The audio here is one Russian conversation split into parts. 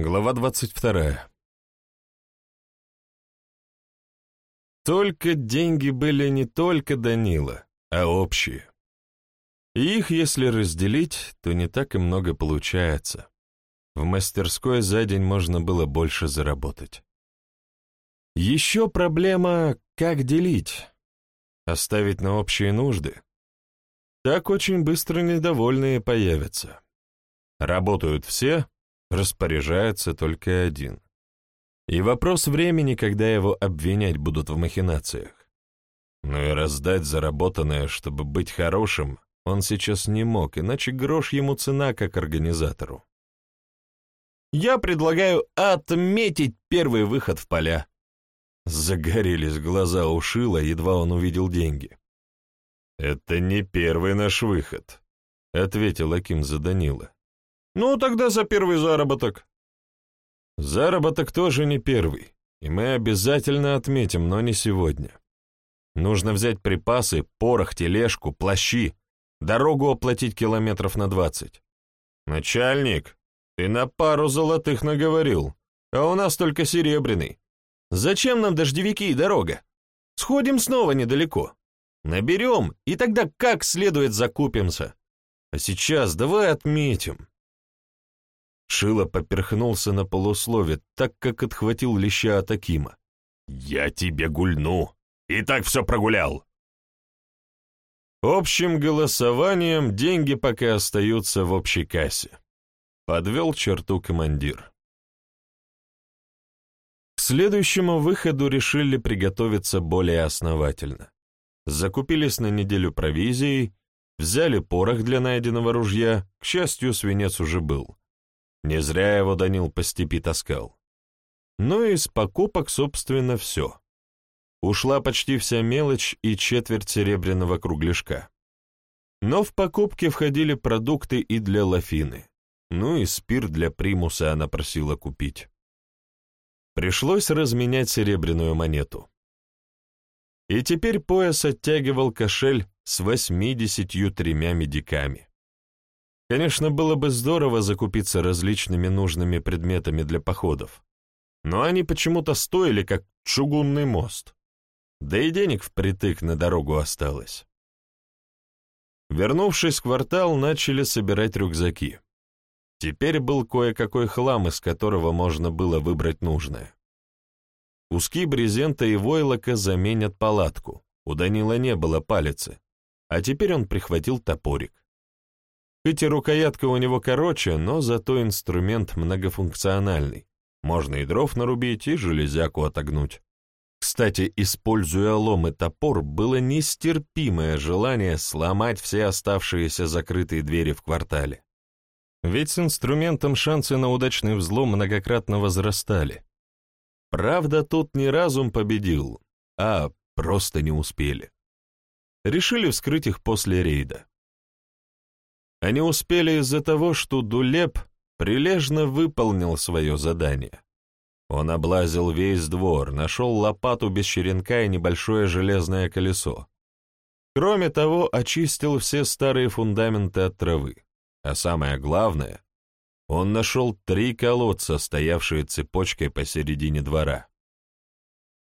Глава двадцать вторая. Только деньги были не только Данила, а общие. И их, если разделить, то не так и много получается. В мастерской за день можно было больше заработать. Еще проблема, как делить. Оставить на общие нужды. Так очень быстро недовольные появятся. Работают все, распоряжается только один. И вопрос времени, когда его обвинять будут в махинациях. Но и раздать заработанное, чтобы быть хорошим, он сейчас не мог, иначе грош ему цена как организатору. «Я предлагаю отметить первый выход в поля». Загорелись глаза у Шила, едва он увидел деньги. «Это не первый наш выход», — ответил Аким за Данила. Ну, тогда за первый заработок. Заработок тоже не первый, и мы обязательно отметим, но не сегодня. Нужно взять припасы, порох, тележку, плащи, дорогу оплатить километров на двадцать. Начальник, ты на пару золотых наговорил, а у нас только серебряный. Зачем нам дождевики и дорога? Сходим снова недалеко. Наберем, и тогда как следует закупимся. А сейчас давай отметим. Шило поперхнулся на полуслове, так как отхватил леща от Акима. «Я тебе гульну! И так все прогулял!» Общим голосованием деньги пока остаются в общей кассе. Подвел черту командир. К следующему выходу решили приготовиться более основательно. Закупились на неделю провизией, взяли порох для найденного ружья, к счастью, свинец уже был. Не зря его Данил по степи таскал. Ну и из покупок, собственно, все. Ушла почти вся мелочь и четверть серебряного кругляшка. Но в покупки входили продукты и для Лафины. Ну и спирт для примуса она просила купить. Пришлось разменять серебряную монету. И теперь пояс оттягивал кошель с восьмидесятью тремя медиками. Конечно, было бы здорово закупиться различными нужными предметами для походов, но они почему-то стоили, как чугунный мост. Да и денег впритык на дорогу осталось. Вернувшись в квартал, начали собирать рюкзаки. Теперь был кое-какой хлам, из которого можно было выбрать нужное. Куски брезента и войлока заменят палатку. У Данила не было палицы, а теперь он прихватил топорик. Хоть и рукоятка у него короче, но зато инструмент многофункциональный. Можно и дров нарубить, и железяку отогнуть. Кстати, используя лом и топор, было нестерпимое желание сломать все оставшиеся закрытые двери в квартале. Ведь с инструментом шансы на удачный взлом многократно возрастали. Правда, тут не разум победил, а просто не успели. Решили вскрыть их после рейда. Они успели из-за того, что Дулеп прилежно выполнил свое задание. Он облазил весь двор, нашел лопату без черенка и небольшое железное колесо. Кроме того, очистил все старые фундаменты от травы. А самое главное, он нашел три колодца, стоявшие цепочкой посередине двора.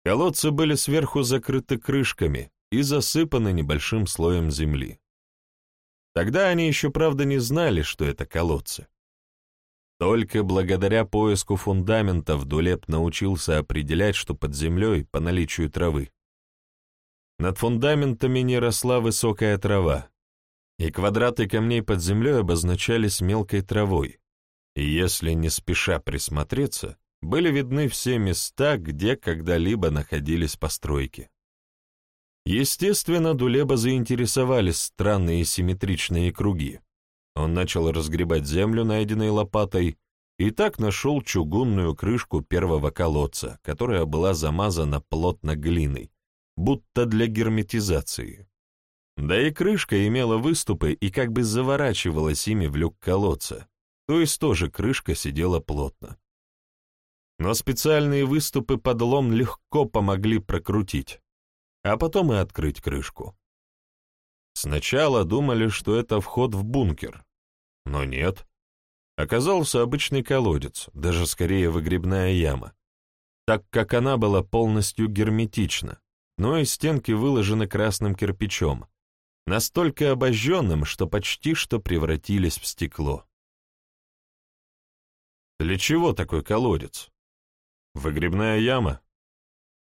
Колодцы были сверху закрыты крышками и засыпаны небольшим слоем земли. Тогда они еще, правда, не знали, что это колодцы. Только благодаря поиску фундаментов Дулеп научился определять, что под землей по наличию травы. Над фундаментами не росла высокая трава, и квадраты камней под землей обозначались мелкой травой, и если не спеша присмотреться, были видны все места, где когда-либо находились постройки. Естественно, Дулеба заинтересовались странные симметричные круги. Он начал разгребать землю, найденной лопатой, и так нашел чугунную крышку первого колодца, которая была замазана плотно глиной, будто для герметизации. Да и крышка имела выступы и как бы заворачивалась ими в люк колодца, то есть тоже крышка сидела плотно. Но специальные выступы подлом легко помогли прокрутить а потом и открыть крышку. Сначала думали, что это вход в бункер, но нет. оказался обычный колодец, даже скорее выгребная яма, так как она была полностью герметична, но и стенки выложены красным кирпичом, настолько обожженным, что почти что превратились в стекло. Для чего такой колодец? Выгребная яма?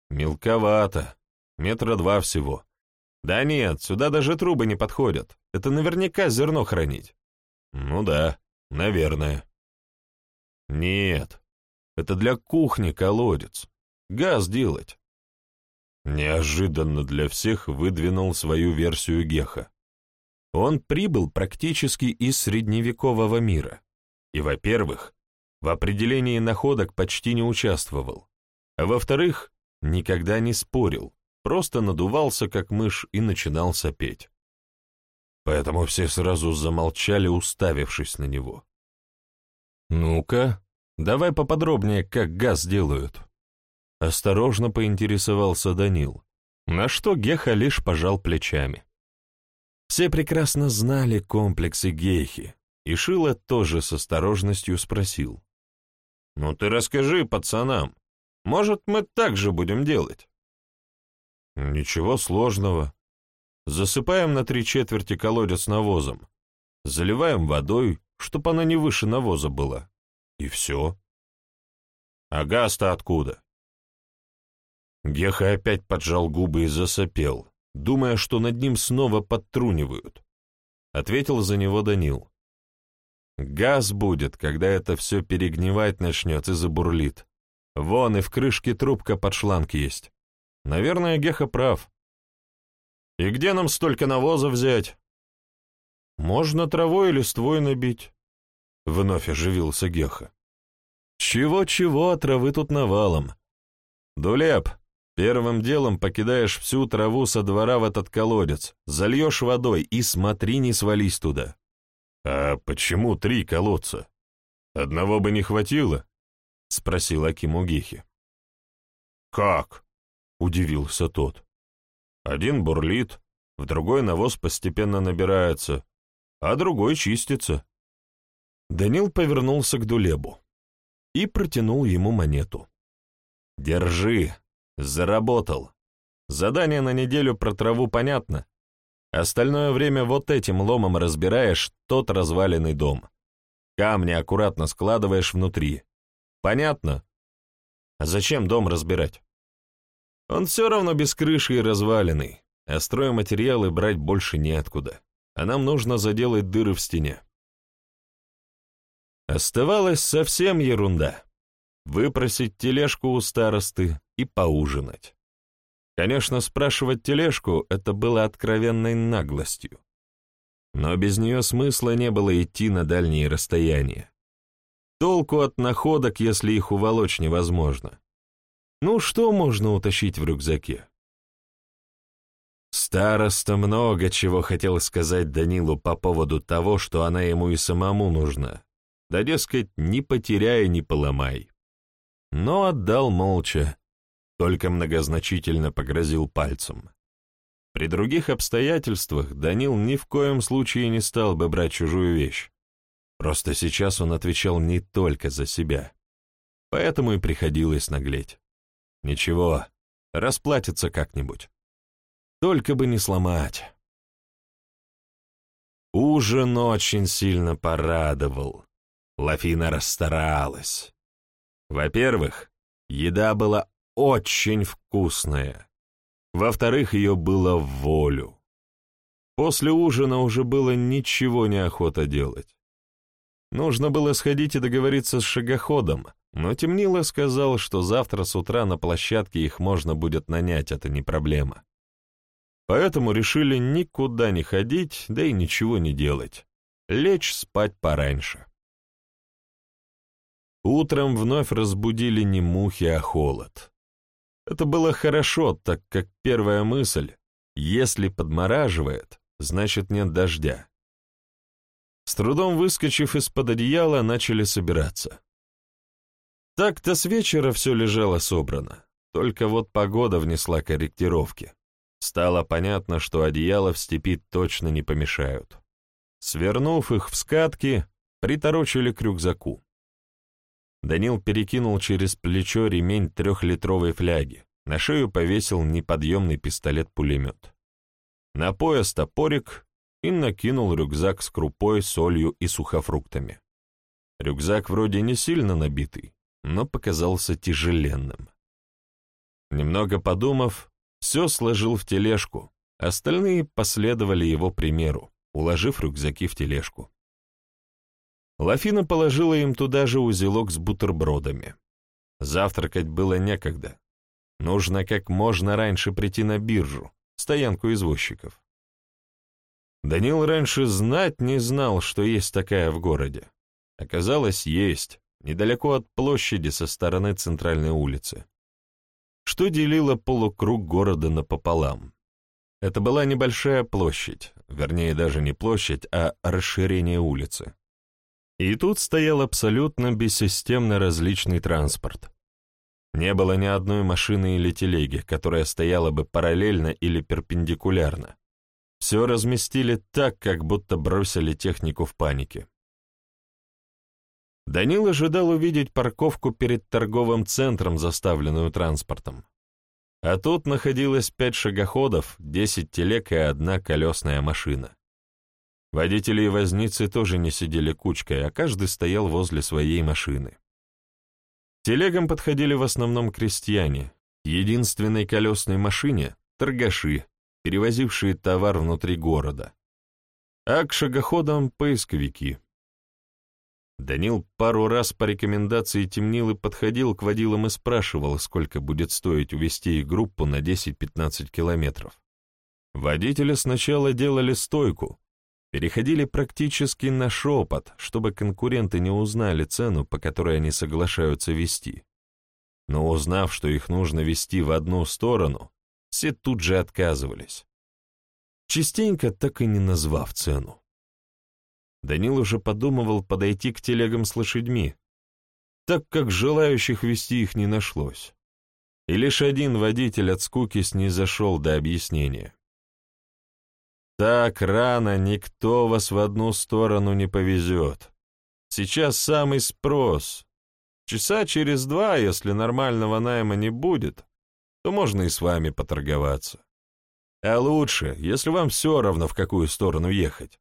Мелковато, метра два всего. Да нет, сюда даже трубы не подходят, это наверняка зерно хранить. Ну да, наверное. Нет, это для кухни колодец, газ делать. Неожиданно для всех выдвинул свою версию Геха. Он прибыл практически из средневекового мира. И, во-первых, в определении находок почти не участвовал, а во-вторых, никогда не спорил, просто надувался, как мышь, и начинал сопеть. Поэтому все сразу замолчали, уставившись на него. «Ну-ка, давай поподробнее, как газ делают», Осторожно поинтересовался Данил, на что Геха лишь пожал плечами. Все прекрасно знали комплексы Гехи, и Шила тоже с осторожностью спросил. «Ну ты расскажи пацанам, может, мы так же будем делать?» «Ничего сложного. Засыпаем на три четверти колодец навозом, заливаем водой, чтоб она не выше навоза была, и все». «А газ-то откуда?» Геха опять поджал губы и засопел, думая, что над ним снова подтрунивают. Ответил за него Данил. «Газ будет, когда это все перегнивать начнет и забурлит. Вон и в крышке трубка под шланг есть. Наверное, Геха прав. И где нам столько навоза взять?» «Можно травой или ствой набить», — вновь оживился Геха. «Чего-чего, а травы тут навалом. Дулеп, Первым делом покидаешь всю траву со двора в этот колодец, зальешь водой и смотри, не свались туда. А почему три колодца? Одного бы не хватило? Спросил Аким у Гехи. Как? Удивился тот. Один бурлит, в другой навоз постепенно набирается, а другой чистится. Данил повернулся к Дулебу и протянул ему монету. «Держи, Заработал. Задание на неделю про траву понятно. Остальное время вот этим ломом разбираешь тот разваленный дом. Камни аккуратно складываешь внутри. Понятно? А зачем дом разбирать? Он все равно без крыши и разваленный, а стройматериалы брать больше неоткуда, а нам нужно заделать дыры в стене. Оставалась совсем ерунда выпросить тележку у старосты и поужинать. Конечно, спрашивать тележку — это было откровенной наглостью. Но без нее смысла не было идти на дальние расстояния. Толку от находок, если их уволочь невозможно. Ну, что можно утащить в рюкзаке? Староста много чего хотел сказать Данилу по поводу того, что она ему и самому нужна. Да, дескать, не потеряй, не поломай но отдал молча, только многозначительно погрозил пальцем. При других обстоятельствах Данил ни в коем случае не стал бы брать чужую вещь. Просто сейчас он отвечал не только за себя. Поэтому и приходилось наглеть. Ничего, расплатится как-нибудь. Только бы не сломать. Ужин очень сильно порадовал. Лафина расстаралась. Во-первых, еда была очень вкусная. Во-вторых, ее было в волю. После ужина уже было ничего неохота делать. Нужно было сходить и договориться с шагоходом, но Темнило сказал, что завтра с утра на площадке их можно будет нанять, это не проблема. Поэтому решили никуда не ходить, да и ничего не делать. Лечь спать пораньше. Утром вновь разбудили не мухи, а холод. Это было хорошо, так как первая мысль — если подмораживает, значит нет дождя. С трудом выскочив из-под одеяла, начали собираться. Так-то с вечера все лежало собрано, только вот погода внесла корректировки. Стало понятно, что одеяла в степи точно не помешают. Свернув их в скатки, приторочили к рюкзаку. Данил перекинул через плечо ремень трехлитровой фляги, на шею повесил неподъемный пистолет-пулемет. На пояс топорик и накинул рюкзак с крупой, солью и сухофруктами. Рюкзак вроде не сильно набитый, но показался тяжеленным. Немного подумав, все сложил в тележку, остальные последовали его примеру, уложив рюкзаки в тележку. Лафина положила им туда же узелок с бутербродами. Завтракать было некогда. Нужно как можно раньше прийти на биржу, стоянку извозчиков. Данил раньше знать не знал, что есть такая в городе. Оказалось, есть, недалеко от площади со стороны центральной улицы. Что делило полукруг города напополам. Это была небольшая площадь, вернее, даже не площадь, а расширение улицы. И тут стоял абсолютно бессистемно различный транспорт. Не было ни одной машины или телеги, которая стояла бы параллельно или перпендикулярно. Все разместили так, как будто бросили технику в панике. Данил ожидал увидеть парковку перед торговым центром, заставленную транспортом. А тут находилось пять шагоходов, десять телег и одна колесная машина. Водители и возницы тоже не сидели кучкой, а каждый стоял возле своей машины. Телегам подходили в основном крестьяне, единственной колесной машине — торгаши, перевозившие товар внутри города, а к шагоходам — поисковики. Данил пару раз по рекомендации темнил и подходил к водилам и спрашивал, сколько будет стоить увезти их группу на 10-15 километров. Водители сначала делали стойку, переходили практически на шепот, чтобы конкуренты не узнали цену, по которой они соглашаются вести. Но узнав, что их нужно вести в одну сторону, все тут же отказывались. Частенько так и не назвав цену. Данил уже подумывал подойти к телегам с лошадьми, так как желающих вести их не нашлось. И лишь один водитель от скуки снизошел до объяснения. Так рано никто вас в одну сторону не повезет. Сейчас самый спрос. Часа через два, если нормального найма не будет, то можно и с вами поторговаться. А лучше, если вам все равно, в какую сторону ехать.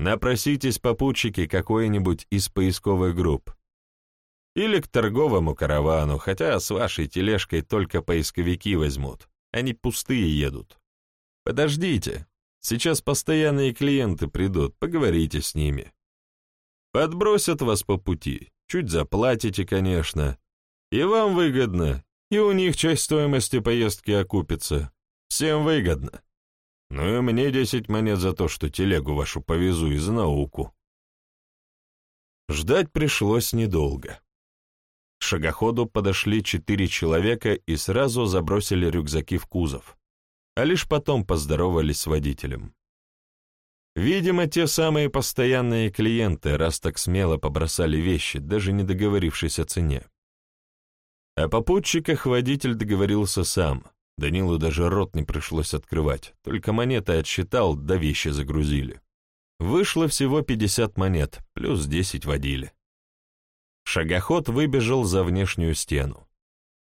Напроситесь попутчики какой-нибудь из поисковых групп. Или к торговому каравану, хотя с вашей тележкой только поисковики возьмут. Они пустые едут. Подождите, Сейчас постоянные клиенты придут, поговорите с ними. Подбросят вас по пути, чуть заплатите, конечно. И вам выгодно, и у них часть стоимости поездки окупится. Всем выгодно. Ну и мне десять монет за то, что телегу вашу повезу и за науку. Ждать пришлось недолго. К шагоходу подошли четыре человека и сразу забросили рюкзаки в кузов а лишь потом поздоровались с водителем. Видимо, те самые постоянные клиенты, раз так смело побросали вещи, даже не договорившись о цене. О попутчиках водитель договорился сам. Данилу даже рот не пришлось открывать, только монеты отсчитал, да вещи загрузили. Вышло всего 50 монет, плюс 10 водили. Шагоход выбежал за внешнюю стену.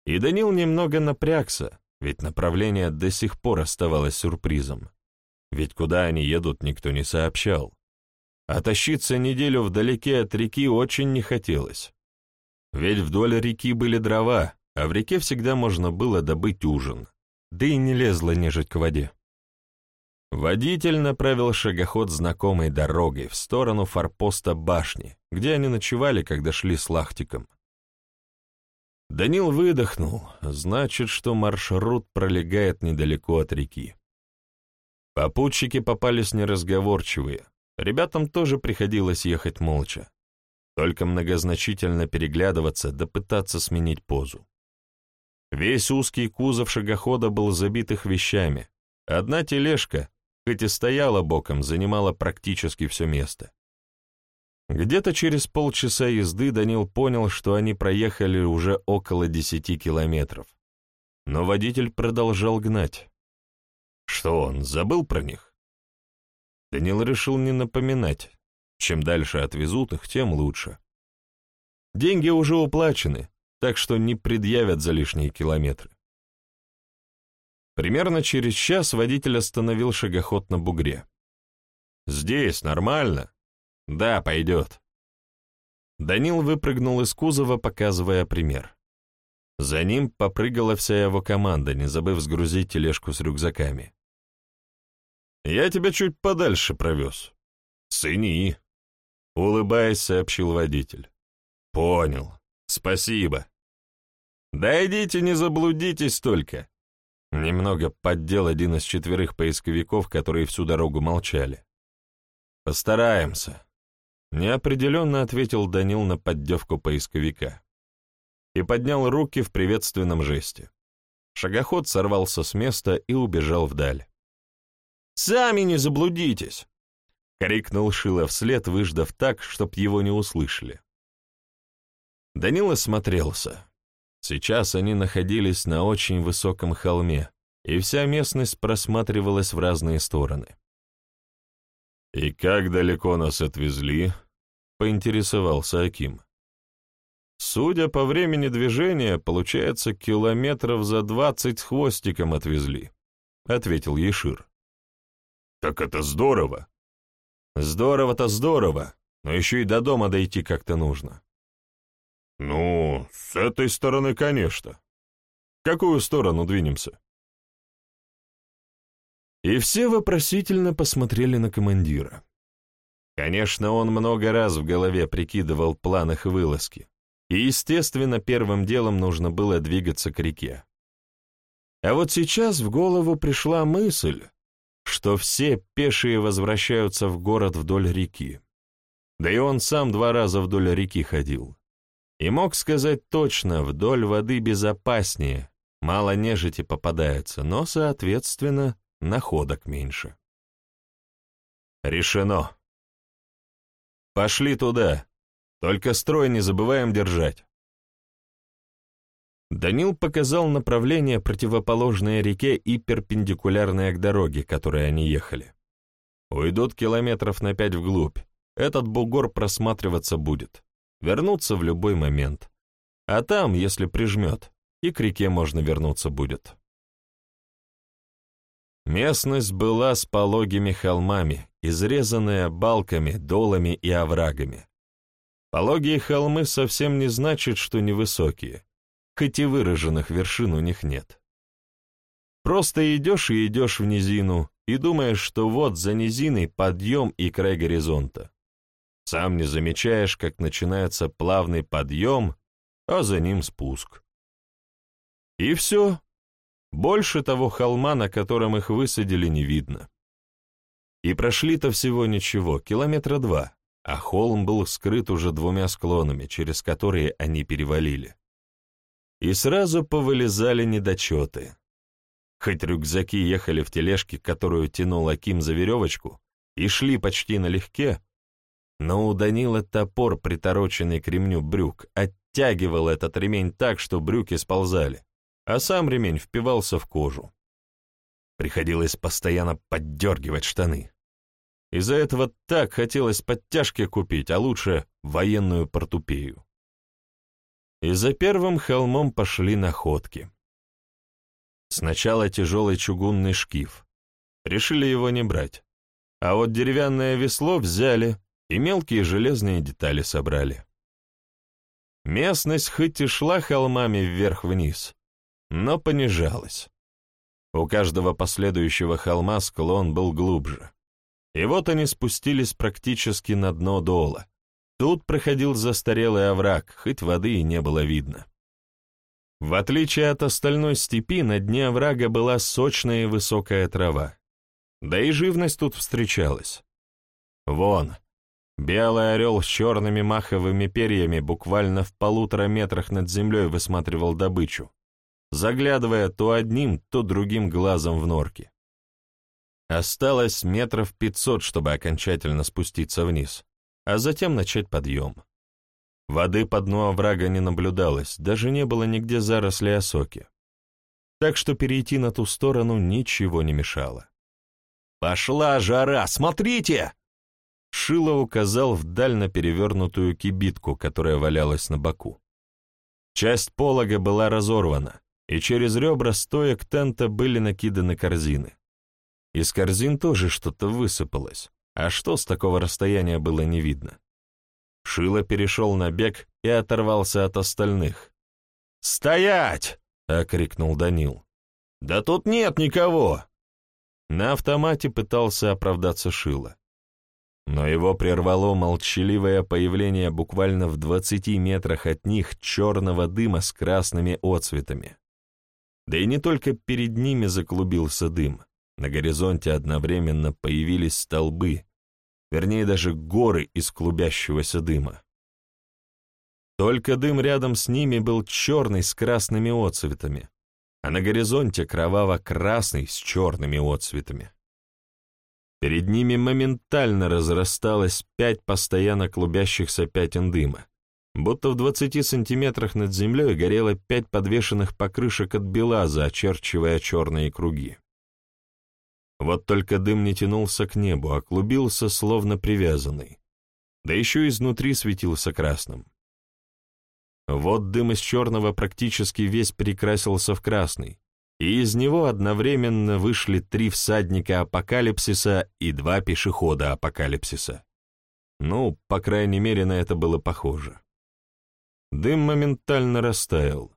И Данил немного напрягся, ведь направление до сих пор оставалось сюрпризом. Ведь куда они едут, никто не сообщал. А тащиться неделю вдалеке от реки очень не хотелось. Ведь вдоль реки были дрова, а в реке всегда можно было добыть ужин, да и не лезла нежить к воде. Водитель направил шагоход знакомой дорогой в сторону форпоста башни, где они ночевали, когда шли с Лахтиком. Данил выдохнул, значит, что маршрут пролегает недалеко от реки. Попутчики попались неразговорчивые, ребятам тоже приходилось ехать молча, только многозначительно переглядываться да пытаться сменить позу. Весь узкий кузов шагохода был забит их вещами, одна тележка, хоть и стояла боком, занимала практически все место. Где-то через полчаса езды Данил понял, что они проехали уже около десяти километров. Но водитель продолжал гнать. Что он, забыл про них? Данил решил не напоминать. Чем дальше отвезут их, тем лучше. Деньги уже уплачены, так что не предъявят за лишние километры. Примерно через час водитель остановил шагоход на бугре. «Здесь нормально?» «Да, пойдет». Данил выпрыгнул из кузова, показывая пример. За ним попрыгала вся его команда, не забыв сгрузить тележку с рюкзаками. «Я тебя чуть подальше провез. Цени», — улыбаясь, сообщил водитель. «Понял. Спасибо». «Да идите, не заблудитесь только». Немного поддел один из четверых поисковиков, которые всю дорогу молчали. «Постараемся», — неопределенно ответил Данил на поддевку поисковика и поднял руки в приветственном жесте. Шагоход сорвался с места и убежал вдаль. «Сами не заблудитесь!» — крикнул Шило вслед, выждав так, чтоб его не услышали. Данил осмотрелся. Сейчас они находились на очень высоком холме, и вся местность просматривалась в разные стороны. «И как далеко нас отвезли?» — поинтересовался Аким. «Судя по времени движения, получается, километров за двадцать хвостиком отвезли», — ответил Ешир. «Так это здорово!» «Здорово-то здорово, но еще и до дома дойти как-то нужно». «Ну, с этой стороны, конечно. В какую сторону двинемся?» И все вопросительно посмотрели на командира. Конечно, он много раз в голове прикидывал план их вылазки, и, естественно, первым делом нужно было двигаться к реке. А вот сейчас в голову пришла мысль, что все пешие возвращаются в город вдоль реки. Да и он сам два раза вдоль реки ходил. И мог сказать точно, вдоль воды безопаснее, мало нежити попадается, но, соответственно, находок меньше. Решено. Пошли туда. Только строй не забываем держать. Данил показал направление, противоположное реке и перпендикулярное к дороге, которой они ехали. Уйдут километров на пять вглубь. Этот бугор просматриваться будет. Вернуться в любой момент. А там, если прижмет, и к реке можно вернуться будет. Местность была с пологими холмами, изрезанная балками, долами и оврагами. Пологие холмы совсем не значит, что невысокие, хоть и выраженных вершин у них нет. Просто идешь и идешь в низину, и думаешь, что вот за низиной подъем и край горизонта. Сам не замечаешь, как начинается плавный подъем, а за ним спуск. И все. Больше того холма, на котором их высадили, не видно. И прошли-то всего ничего, километра два, а холм был скрыт уже двумя склонами, через которые они перевалили. И сразу повылезали недочеты. Хоть рюкзаки ехали в тележке, которую тянул Аким за веревочку, и шли почти налегке, но у Данила топор, притороченный к ремню брюк, оттягивал этот ремень так, что брюки сползали, а сам ремень впивался в кожу. Приходилось постоянно поддергивать штаны. Из-за этого так хотелось подтяжки купить, а лучше военную портупею. И за первым холмом пошли находки. Сначала тяжелый чугунный шкив. Решили его не брать. А вот деревянное весло взяли, и мелкие железные детали собрали. Местность хоть и шла холмами вверх-вниз, но понижалась. У каждого последующего холма склон был глубже. И вот они спустились практически на дно дола. Тут проходил застарелый овраг, хоть воды и не было видно. В отличие от остальной степи, на дне оврага была сочная и высокая трава. Да и живность тут встречалась. Вон, Белый орел с черными маховыми перьями буквально в полутора метрах над землей высматривал добычу, заглядывая то одним, то другим глазом в норки. Осталось метров пятьсот, чтобы окончательно спуститься вниз, а затем начать подъем. Воды по дну оврага не наблюдалось, даже не было нигде зарослей осоки. Так что перейти на ту сторону ничего не мешало. «Пошла жара, смотрите!» Шило указал вдаль на перевернутую кибитку, которая валялась на боку. Часть полога была разорвана, и через ребра стоек тента были накиданы корзины. Из корзин тоже что-то высыпалось, а что с такого расстояния было не видно. Шило перешел на бег и оторвался от остальных. «Стоять!» — окрикнул Данил. «Да тут нет никого!» На автомате пытался оправдаться Шило. Но его прервало молчаливое появление буквально в двадцати метрах от них черного дыма с красными отцветами. Да и не только перед ними заклубился дым. На горизонте одновременно появились столбы, вернее даже горы из клубящегося дыма. Только дым рядом с ними был черный с красными отцветами, а на горизонте кроваво-красный с черными отцветами. Перед ними моментально разрасталось пять постоянно клубящихся пятен дыма, будто в двадцати сантиметрах над землей горело пять подвешенных покрышек от белаза, очерчивая черные круги. Вот только дым не тянулся к небу, а клубился, словно привязанный. Да еще изнутри светился красным. Вот дым из черного практически весь перекрасился в красный, и из него одновременно вышли три всадника апокалипсиса и два пешехода апокалипсиса. Ну, по крайней мере, на это было похоже. Дым моментально растаял,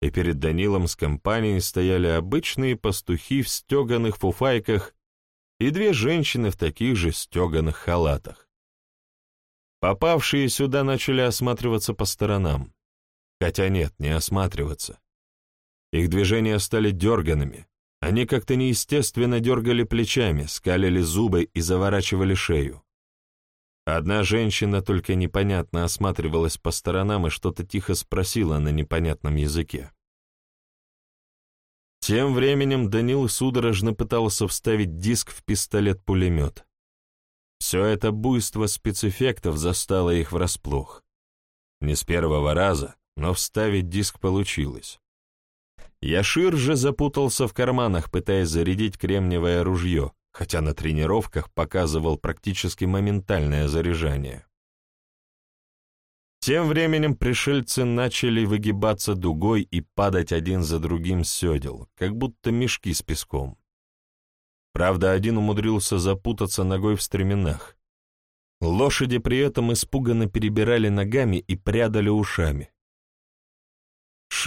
и перед Данилом с компанией стояли обычные пастухи в стеганых фуфайках и две женщины в таких же стеганых халатах. Попавшие сюда начали осматриваться по сторонам. Хотя нет, не осматриваться. Их движения стали дерганными. Они как-то неестественно дергали плечами, скалили зубы и заворачивали шею. Одна женщина только непонятно осматривалась по сторонам и что-то тихо спросила на непонятном языке. Тем временем Данил судорожно пытался вставить диск в пистолет-пулемет. Все это буйство спецэффектов застало их врасплох. Не с первого раза, но вставить диск получилось. Яшир же запутался в карманах, пытаясь зарядить кремниевое ружье, хотя на тренировках показывал практически моментальное заряжание. Тем временем пришельцы начали выгибаться дугой и падать один за другим с седел, как будто мешки с песком. Правда, один умудрился запутаться ногой в стременах. Лошади при этом испуганно перебирали ногами и прядали ушами.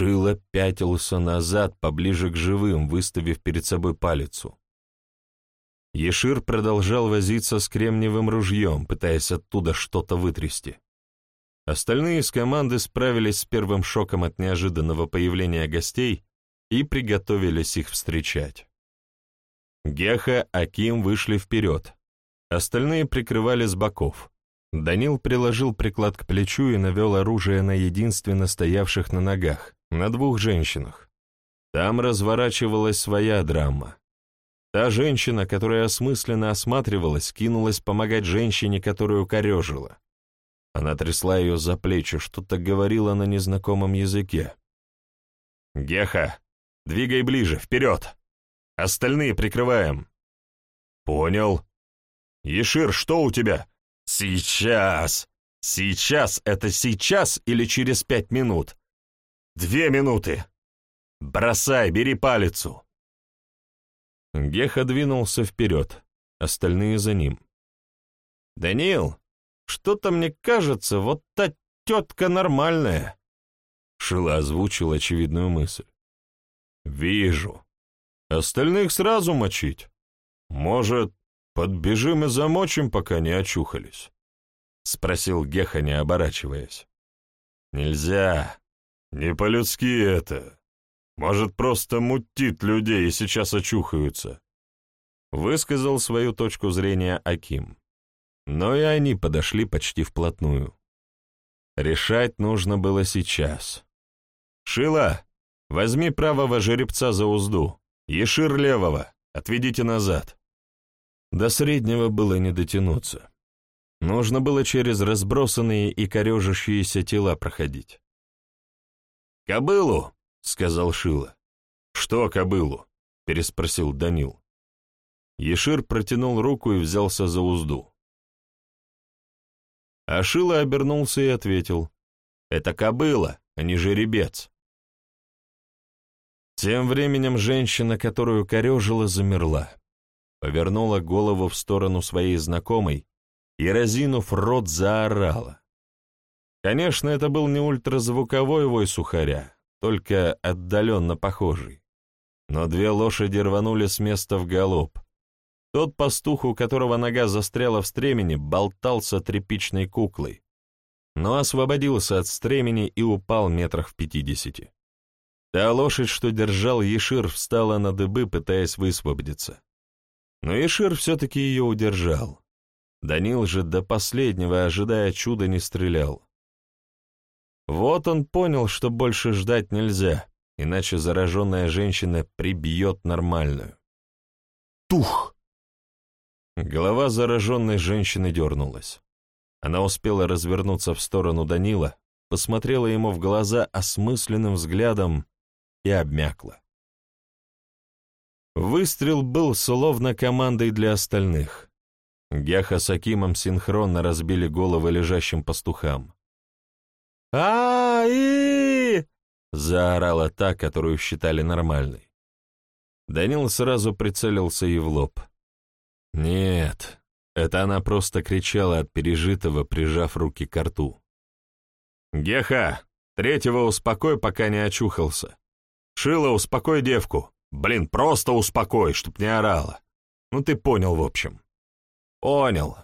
Шило пятился назад, поближе к живым, выставив перед собой палицу. Ешир продолжал возиться с кремниевым ружьем, пытаясь оттуда что-то вытрясти. Остальные из команды справились с первым шоком от неожиданного появления гостей и приготовились их встречать. Геха, Аким вышли вперед, остальные прикрывали с боков. Данил приложил приклад к плечу и навел оружие на единственно стоявших на ногах, на двух женщинах. Там разворачивалась своя драма. Та женщина, которая осмысленно осматривалась, кинулась помогать женщине, которую корежила. Она трясла ее за плечи, что-то говорила на незнакомом языке. «Геха, двигай ближе, вперед! Остальные прикрываем!» «Понял. Ешир, что у тебя?» «Сейчас! Сейчас! Это сейчас или через пять минут?» «Две минуты! Бросай, бери палицу!» Геха двинулся вперед, остальные за ним. «Даниил, что-то мне кажется, вот та тетка нормальная!» Шила озвучил очевидную мысль. «Вижу. Остальных сразу мочить. Может, подбежим и замочим, пока не очухались?» — спросил Геха, не оборачиваясь. «Нельзя. Не по-людски это. Может, просто мутит людей и сейчас очухаются», — высказал свою точку зрения Аким. Но и они подошли почти вплотную. Решать нужно было сейчас. «Шила, возьми правого жеребца за узду, Ешир левого, отведите назад». До среднего было не дотянуться. Нужно было через разбросанные и корежащиеся тела проходить. «Кобылу!» — сказал Шила. «Что кобылу?» — переспросил Данил. Ешир протянул руку и взялся за узду. Ашила обернулся и ответил. «Это кобыла, а не жеребец». Тем временем женщина, которую корежила, замерла. Повернула голову в сторону своей знакомой и, разинув рот, заорала. Конечно, это был не ультразвуковой вой сухаря, только отдаленно похожий. Но две лошади рванули с места в галоп. Тот пастух, у которого нога застряла в стремени, болтался тряпичной куклой, но освободился от стремени и упал метрах в пятидесяти. Та лошадь, что держал Ешир, встала на дыбы, пытаясь высвободиться. Но Ешир все-таки ее удержал. Данил же до последнего, ожидая чуда, не стрелял. Вот он понял, что больше ждать нельзя, иначе зараженная женщина прибьет нормальную. Тух! Голова зараженной женщины дернулась. Она успела развернуться в сторону Данила, посмотрела ему в глаза осмысленным взглядом и обмякла. Выстрел был словно командой для остальных. Геха с Акимом синхронно разбили головы лежащим пастухам. А и заорала та, которую считали нормальной. Данил сразу прицелился и в лоб. Нет, это она просто кричала от пережитого, прижав руки к рту. «Геха, третьего успокой, пока не очухался. Шила, успокой девку. Блин, просто успокой, чтоб не орала. Ну ты понял, в общем». «Понял.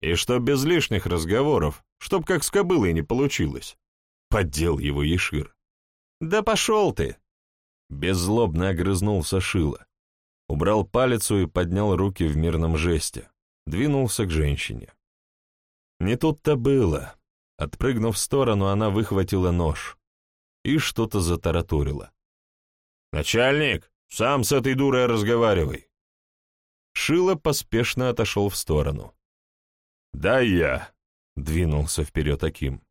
И что без лишних разговоров, чтоб как с кобылой не получилось». Поддел его Ешир. «Да пошел ты!» Беззлобно огрызнулся Шила убрал палицу и поднял руки в мирном жесте, двинулся к женщине. Не тут-то было. Отпрыгнув в сторону, она выхватила нож и что-то затараторила. «Начальник, сам с этой дурой разговаривай!» Шило поспешно отошел в сторону. «Да я!» — двинулся вперед Аким.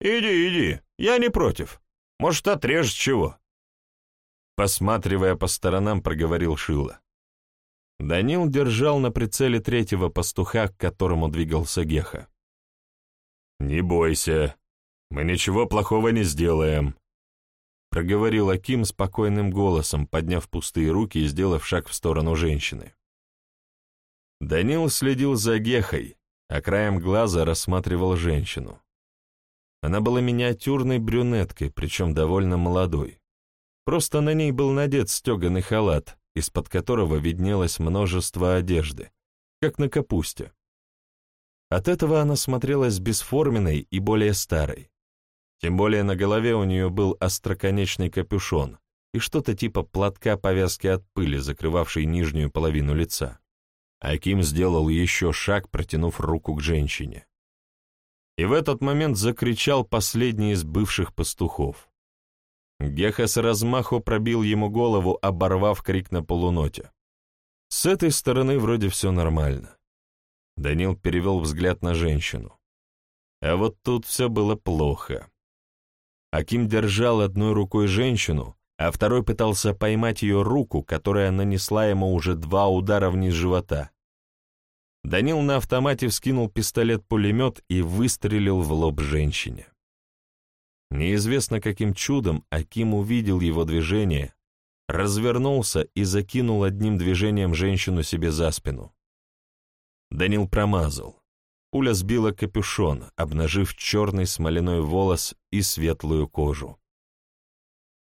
«Иди, иди, я не против. Может, отрежь чего?» Посматривая по сторонам, проговорил Шила. Данил держал на прицеле третьего пастуха, к которому двигался Геха. «Не бойся, мы ничего плохого не сделаем», — проговорил Аким спокойным голосом, подняв пустые руки и сделав шаг в сторону женщины. Данил следил за Гехой, а краем глаза рассматривал женщину. Она была миниатюрной брюнеткой, причем довольно молодой. Просто на ней был надет стеганый халат, из-под которого виднелось множество одежды, как на капусте. От этого она смотрелась бесформенной и более старой. Тем более на голове у нее был остроконечный капюшон и что-то типа платка повязки от пыли, закрывавшей нижнюю половину лица. Аким сделал еще шаг, протянув руку к женщине. И в этот момент закричал последний из бывших пастухов. Геха с размаху пробил ему голову, оборвав крик на полуноте. С этой стороны вроде все нормально. Данил перевел взгляд на женщину. А вот тут все было плохо. Аким держал одной рукой женщину, а второй пытался поймать ее руку, которая нанесла ему уже два удара вниз живота. Данил на автомате вскинул пистолет-пулемет и выстрелил в лоб женщине. Неизвестно каким чудом Аким увидел его движение, развернулся и закинул одним движением женщину себе за спину. Данил промазал. Пуля сбила капюшон, обнажив черный смоляной волос и светлую кожу.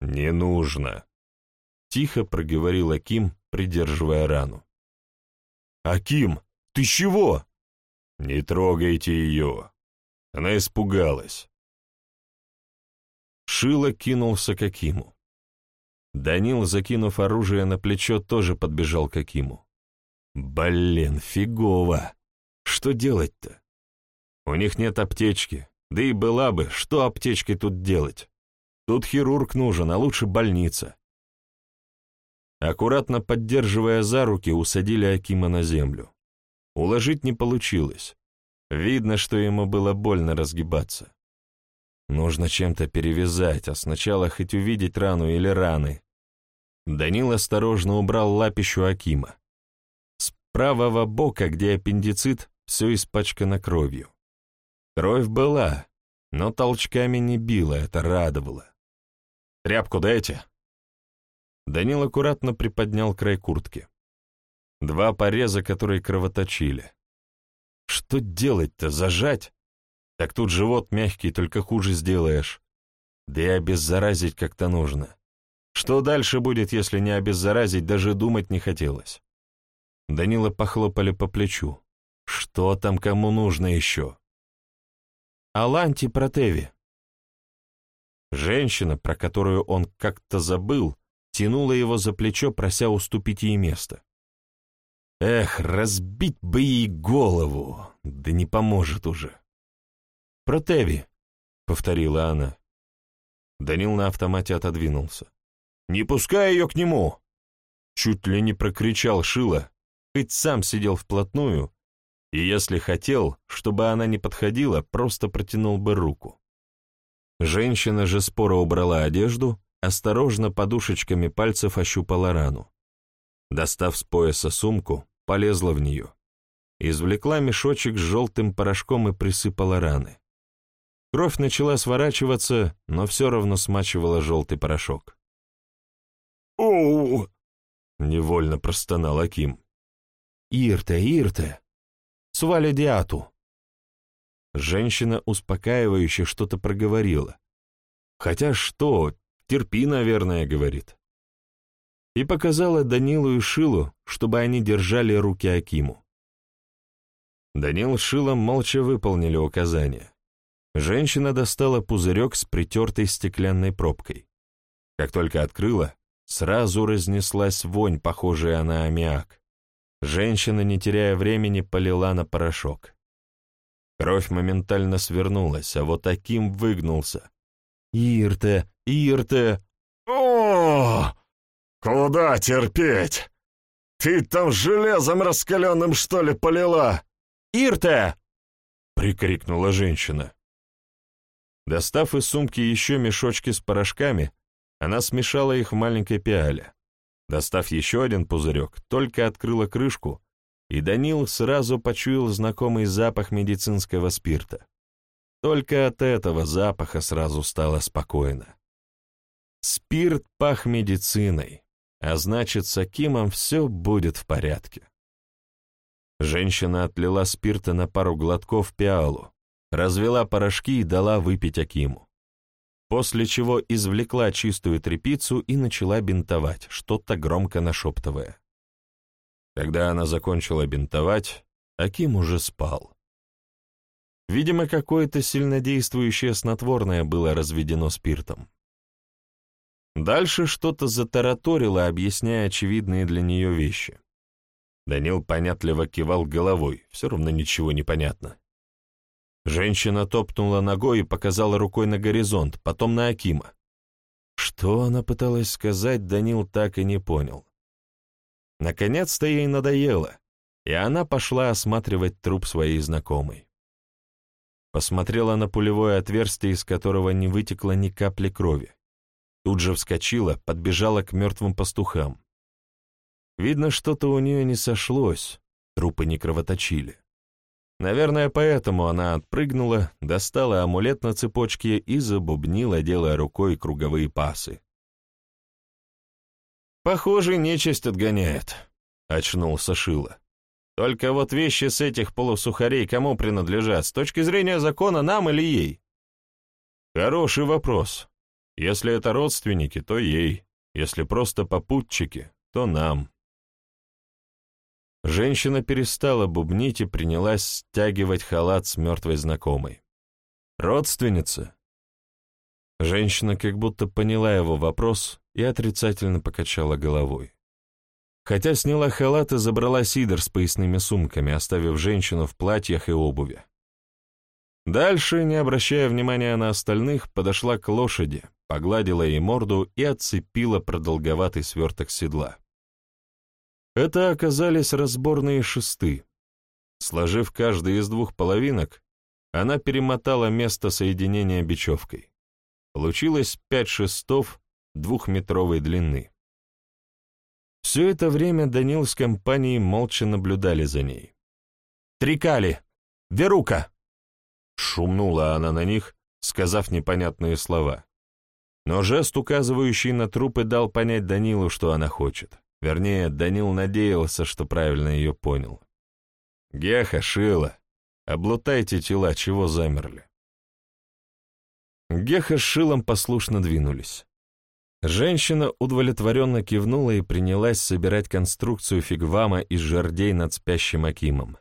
«Не нужно», — тихо проговорил Аким, придерживая рану. «Аким, ты чего?» «Не трогайте ее!» Она испугалась. Шило кинулся к Акиму. Данил, закинув оружие на плечо, тоже подбежал к Акиму. Блин, фигово! Что делать-то? У них нет аптечки, да и была бы, что аптечкой тут делать? Тут хирург нужен, а лучше больница. Аккуратно поддерживая за руки, усадили Акима на землю. Уложить не получилось. Видно, что ему было больно разгибаться. Нужно чем-то перевязать, а сначала хоть увидеть рану или раны. Данил осторожно убрал лапищу Акима. С правого бока, где аппендицит, все испачкано кровью. Кровь была, но толчками не била, это радовало. «Тряпку дайте!» Данил аккуратно приподнял край куртки. Два пореза, которые кровоточили. Что делать-то, зажать? Так тут живот мягкий, только хуже сделаешь. Да и обеззаразить как-то нужно. Что дальше будет, если не обеззаразить, даже думать не хотелось. Данила похлопали по плечу. Что там кому нужно еще? Аланти Протеви. Женщина, про которую он как-то забыл, тянула его за плечо, прося уступить ей место. Эх, разбить бы ей голову, да не поможет уже. «Протеви», — повторила она. Данил на автомате отодвинулся. «Не пускай ее к нему!» Чуть ли не прокричал Шила, хоть сам сидел вплотную, и если хотел, чтобы она не подходила, просто протянул бы руку. Женщина же споро убрала одежду, осторожно подушечками пальцев ощупала рану. Достав с пояса сумку, полезла в нее. Извлекла мешочек с желтым порошком и присыпала раны. Кровь начала сворачиваться, но все равно смачивала желтый порошок. «Оу!» — невольно простонал Аким. «Ирте, Ирте! Свали диату!» Женщина успокаивающе что-то проговорила. Хотя что, терпи, наверное, говорит. И показала Данилу и Шилу, чтобы они держали руки Акиму. Данил с Шилом молча выполнили указания. Женщина достала пузырек с притертой стеклянной пробкой. Как только открыла, сразу разнеслась вонь, похожая на аммиак. Женщина, не теряя времени, полила на порошок. Кровь моментально свернулась, а вот таким выгнулся. «Ирте! Ирте!» «О! Куда терпеть? Ты там железом раскаленным, что ли, полила?» «Ирте!» — прикрикнула женщина. Достав из сумки еще мешочки с порошками, она смешала их в маленькой пиале. Достав еще один пузырек, только открыла крышку, и Данил сразу почуял знакомый запах медицинского спирта. Только от этого запаха сразу стало спокойно. Спирт пах медициной, а значит, с Акимом все будет в порядке. Женщина отлила спирта на пару глотков пиалу, развела порошки и дала выпить Акиму. После чего извлекла чистую тряпицу и начала бинтовать, что-то громко нашептывая. Когда она закончила бинтовать, Аким уже спал. Видимо, какое-то сильнодействующее снотворное было разведено спиртом. Дальше что-то затараторило, объясняя очевидные для нее вещи. Данил понятливо кивал головой, все равно ничего не понятно. Женщина топнула ногой и показала рукой на горизонт, потом на Акима. Что она пыталась сказать, Данил так и не понял. Наконец-то ей надоело, и она пошла осматривать труп своей знакомой. Посмотрела на пулевое отверстие, из которого не вытекло ни капли крови. Тут же вскочила, подбежала к мертвым пастухам. Видно, что-то у нее не сошлось, трупы не кровоточили. Наверное, поэтому она отпрыгнула, достала амулет на цепочке и забубнила, делая рукой круговые пасы. «Похоже, нечисть отгоняет», — очнулся Шила. «Только вот вещи с этих полусухарей кому принадлежат, с точки зрения закона, нам или ей?» «Хороший вопрос. Если это родственники, то ей. Если просто попутчики, то нам». Женщина перестала бубнить и принялась стягивать халат с мертвой знакомой. «Родственница?» Женщина как будто поняла его вопрос и отрицательно покачала головой. Хотя сняла халат и забрала сидор с поясными сумками, оставив женщину в платьях и обуви. Дальше, не обращая внимания на остальных, подошла к лошади, погладила ей морду и отцепила продолговатый сверток седла. Это оказались разборные шесты. Сложив каждый из двух половинок, она перемотала место соединения бечевкой. Получилось пять шестов двухметровой длины. Все это время Данил с компанией молча наблюдали за ней. «Трикали! Верука!» Шумнула она на них, сказав непонятные слова. Но жест, указывающий на трупы, дал понять Данилу, что она хочет. Вернее, Данил надеялся, что правильно ее понял. «Геха, Шила, облутайте тела, чего замерли?» Геха с Шилом послушно двинулись. Женщина удовлетворенно кивнула и принялась собирать конструкцию фигвама из жердей над спящим Акимом.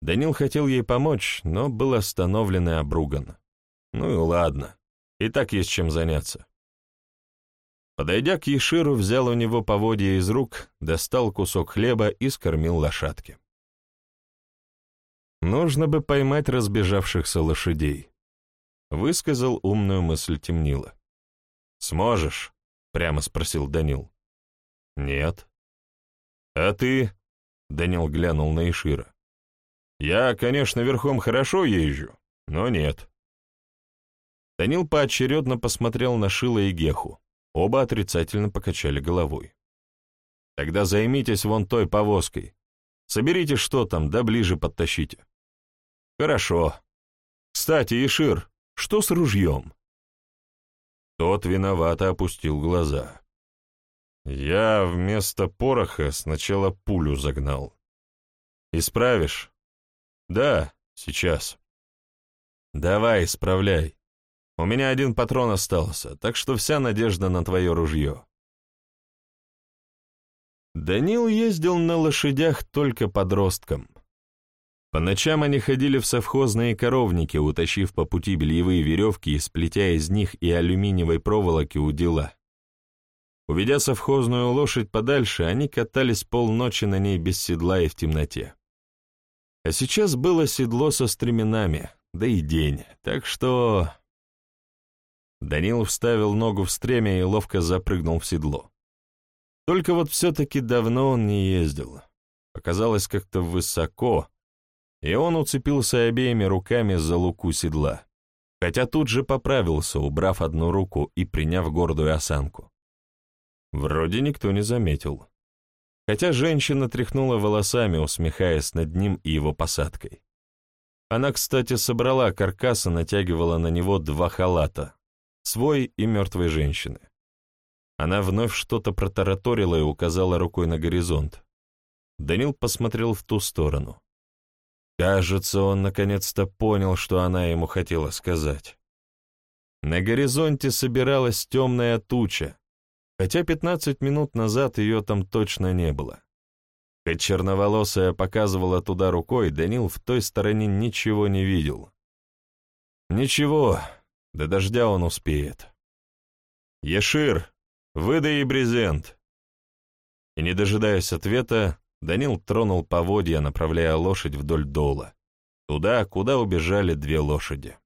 Данил хотел ей помочь, но был остановлен и обруган. Ну и ладно, и так есть чем заняться. Подойдя к Еширу, взял у него поводья из рук, достал кусок хлеба и скормил лошадке. Нужно бы поймать разбежавшихся лошадей. Высказал умную мысль темнила. «Сможешь?» — прямо спросил Данил. «Нет». «А ты?» — Данил глянул на Ишира. «Я, конечно, верхом хорошо езжу, но нет». Данил поочередно посмотрел на Шила и Геху. Оба отрицательно покачали головой. «Тогда займитесь вон той повозкой. Соберите что там, да ближе подтащите». «Хорошо. Кстати, Ишир, что с ружьем?» Тот виновато опустил глаза. «Я вместо пороха сначала пулю загнал. Исправишь?» «Да, сейчас». «Давай, исправляй. У меня один патрон остался, так что вся надежда на твое ружье. Данил ездил на лошадях только подростком. По ночам они ходили в совхозные коровники, утащив по пути бельевые веревки и сплетя из них и алюминиевой проволоки у дела. Уведя совхозную лошадь подальше, они катались полночи на ней без седла и в темноте. А сейчас было седло со стременами, да и день, так что Данил вставил ногу в стремя и ловко запрыгнул в седло. Только вот все-таки давно он не ездил. Оказалось как-то высоко, и он уцепился обеими руками за луку седла, хотя тут же поправился, убрав одну руку и приняв гордую осанку. Вроде никто не заметил. Хотя женщина тряхнула волосами, усмехаясь над ним и его посадкой. Она, кстати, собрала каркас и натягивала на него два халата, свой и мертвой женщины. Она вновь что-то протараторила и указала рукой на горизонт. Данил посмотрел в ту сторону. Кажется, он наконец-то понял, что она ему хотела сказать. На горизонте собиралась темная туча, хотя пятнадцать минут назад ее там точно не было. Хоть черноволосая показывала туда рукой, Данил в той стороне ничего не видел. Ничего, до дождя он успеет. «Ешир, выдай и брезент!» И, не дожидаясь ответа, Данил тронул поводья, направляя лошадь вдоль дола, туда, куда убежали две лошади.